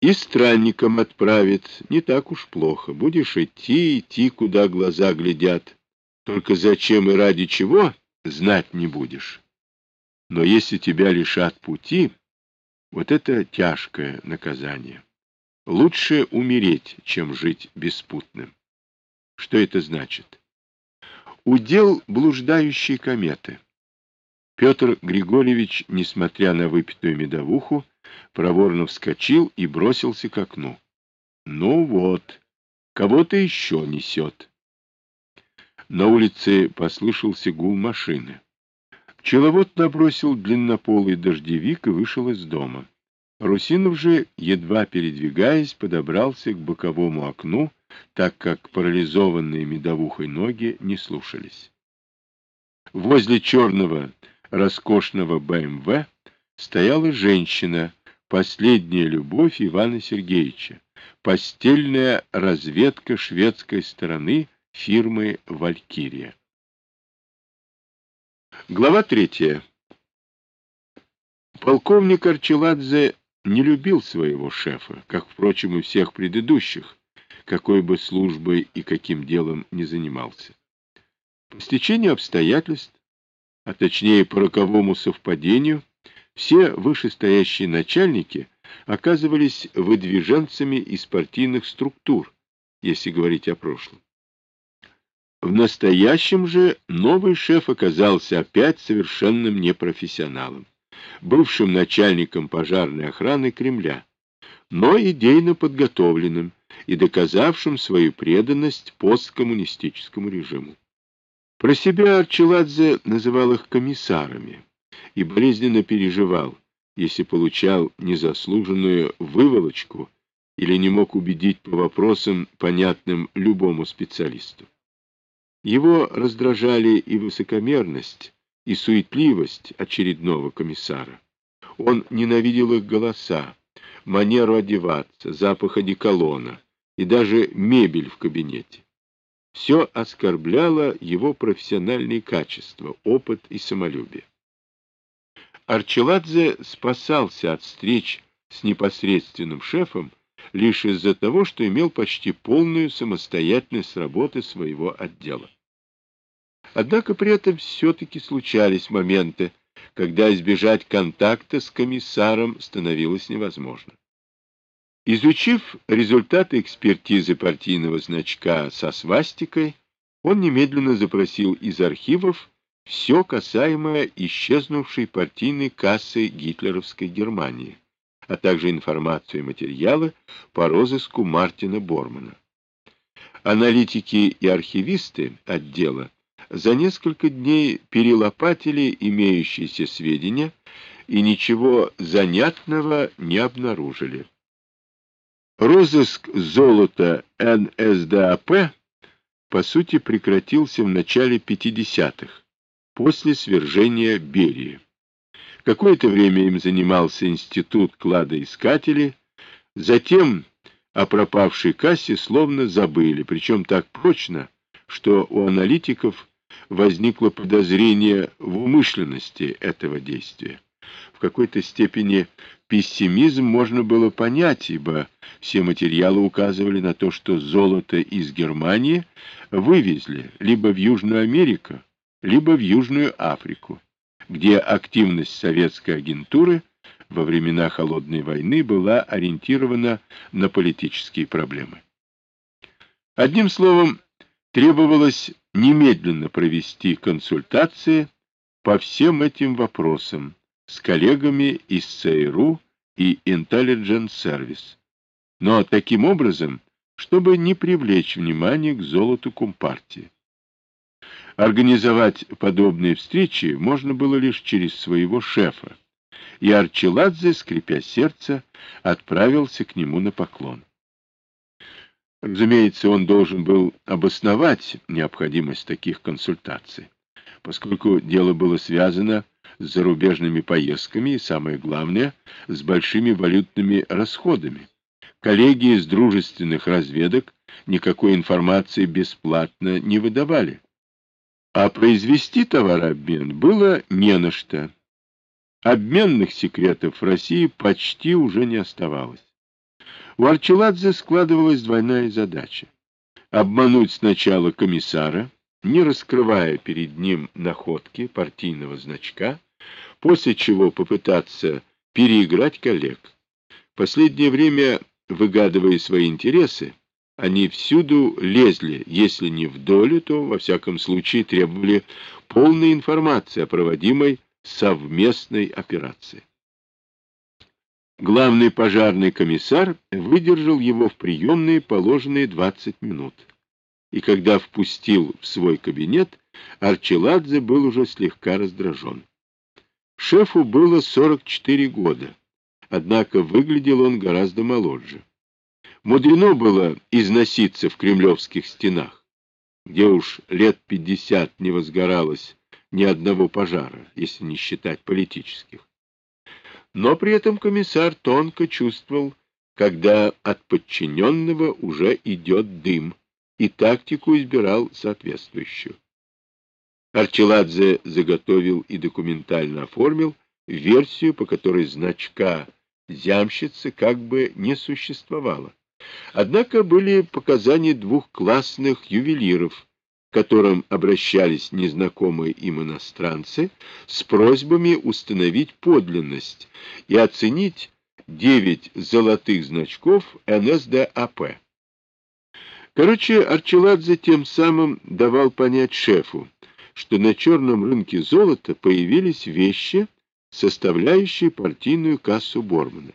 И странником отправит, не так уж плохо. Будешь идти, идти, куда глаза глядят. Только зачем и ради чего, знать не будешь. Но если тебя лишат пути, вот это тяжкое наказание. Лучше умереть, чем жить беспутным. Что это значит? Удел блуждающей кометы. Петр Григорьевич, несмотря на выпитую медовуху, проворно вскочил и бросился к окну. Ну вот, кого-то еще несет. На улице послышался гул машины. Пчеловод набросил длиннополый дождевик и вышел из дома. Русинов же, едва передвигаясь, подобрался к боковому окну, так как парализованные медовухой ноги не слушались. Возле черного роскошного БМВ стояла женщина, последняя любовь Ивана Сергеевича, постельная разведка шведской стороны фирмы «Валькирия». Глава третья. Полковник Арчеладзе не любил своего шефа, как, впрочем, и всех предыдущих, какой бы службой и каким делом не занимался. По стечению обстоятельств, а точнее по роковому совпадению, все вышестоящие начальники оказывались выдвиженцами из партийных структур, если говорить о прошлом. В настоящем же новый шеф оказался опять совершенным непрофессионалом бывшим начальником пожарной охраны Кремля, но идейно подготовленным и доказавшим свою преданность посткоммунистическому режиму. Про себя Арчеладзе называл их комиссарами и болезненно переживал, если получал незаслуженную выволочку или не мог убедить по вопросам, понятным любому специалисту. Его раздражали и высокомерность, и суетливость очередного комиссара. Он ненавидел их голоса, манеру одеваться, запах одеколона и даже мебель в кабинете. Все оскорбляло его профессиональные качества, опыт и самолюбие. Арчеладзе спасался от встреч с непосредственным шефом лишь из-за того, что имел почти полную самостоятельность работы своего отдела. Однако при этом все-таки случались моменты, когда избежать контакта с комиссаром становилось невозможно. Изучив результаты экспертизы партийного значка со свастикой, он немедленно запросил из архивов все касаемое исчезнувшей партийной кассы гитлеровской Германии, а также информацию и материалы по розыску Мартина Бормана. Аналитики и архивисты отдела за несколько дней перелопатили имеющиеся сведения и ничего занятного не обнаружили. Розыск золота НСДАП по сути прекратился в начале 50-х, после свержения Берии. Какое-то время им занимался институт кладоискателей, затем о пропавшей кассе словно забыли, причем так прочно, что у аналитиков возникло подозрение в умышленности этого действия. В какой-то степени пессимизм можно было понять, ибо все материалы указывали на то, что золото из Германии вывезли либо в Южную Америку, либо в Южную Африку, где активность советской агентуры во времена Холодной войны была ориентирована на политические проблемы. Одним словом, требовалось немедленно провести консультации по всем этим вопросам с коллегами из ЦРУ и Intelligence Service, но таким образом, чтобы не привлечь внимание к золоту Компартии. Организовать подобные встречи можно было лишь через своего шефа, и Арчеладзе, скрипя сердце, отправился к нему на поклон. Разумеется, он должен был обосновать необходимость таких консультаций, поскольку дело было связано с зарубежными поездками и, самое главное, с большими валютными расходами. Коллеги из дружественных разведок никакой информации бесплатно не выдавали. А произвести товарообмен было не на что. Обменных секретов в России почти уже не оставалось. У Арчеладзе складывалась двойная задача. Обмануть сначала комиссара, не раскрывая перед ним находки партийного значка, после чего попытаться переиграть коллег. Последнее время, выгадывая свои интересы, они всюду лезли, если не в долю, то, во всяком случае, требовали полной информации о проводимой совместной операции. Главный пожарный комиссар выдержал его в приемные положенные 20 минут. И когда впустил в свой кабинет, Арчеладзе был уже слегка раздражен. Шефу было 44 года, однако выглядел он гораздо моложе. Мудрено было износиться в кремлевских стенах, где уж лет 50 не возгоралось ни одного пожара, если не считать политических. Но при этом комиссар тонко чувствовал, когда от подчиненного уже идет дым, и тактику избирал соответствующую. Арчеладзе заготовил и документально оформил версию, по которой значка зямщицы как бы не существовало. Однако были показания двух классных ювелиров, к которым обращались незнакомые им иностранцы с просьбами установить подлинность и оценить девять золотых значков НСДАП. Короче, Арчеладзе тем самым давал понять шефу, что на черном рынке золота появились вещи, составляющие партийную кассу Бормана.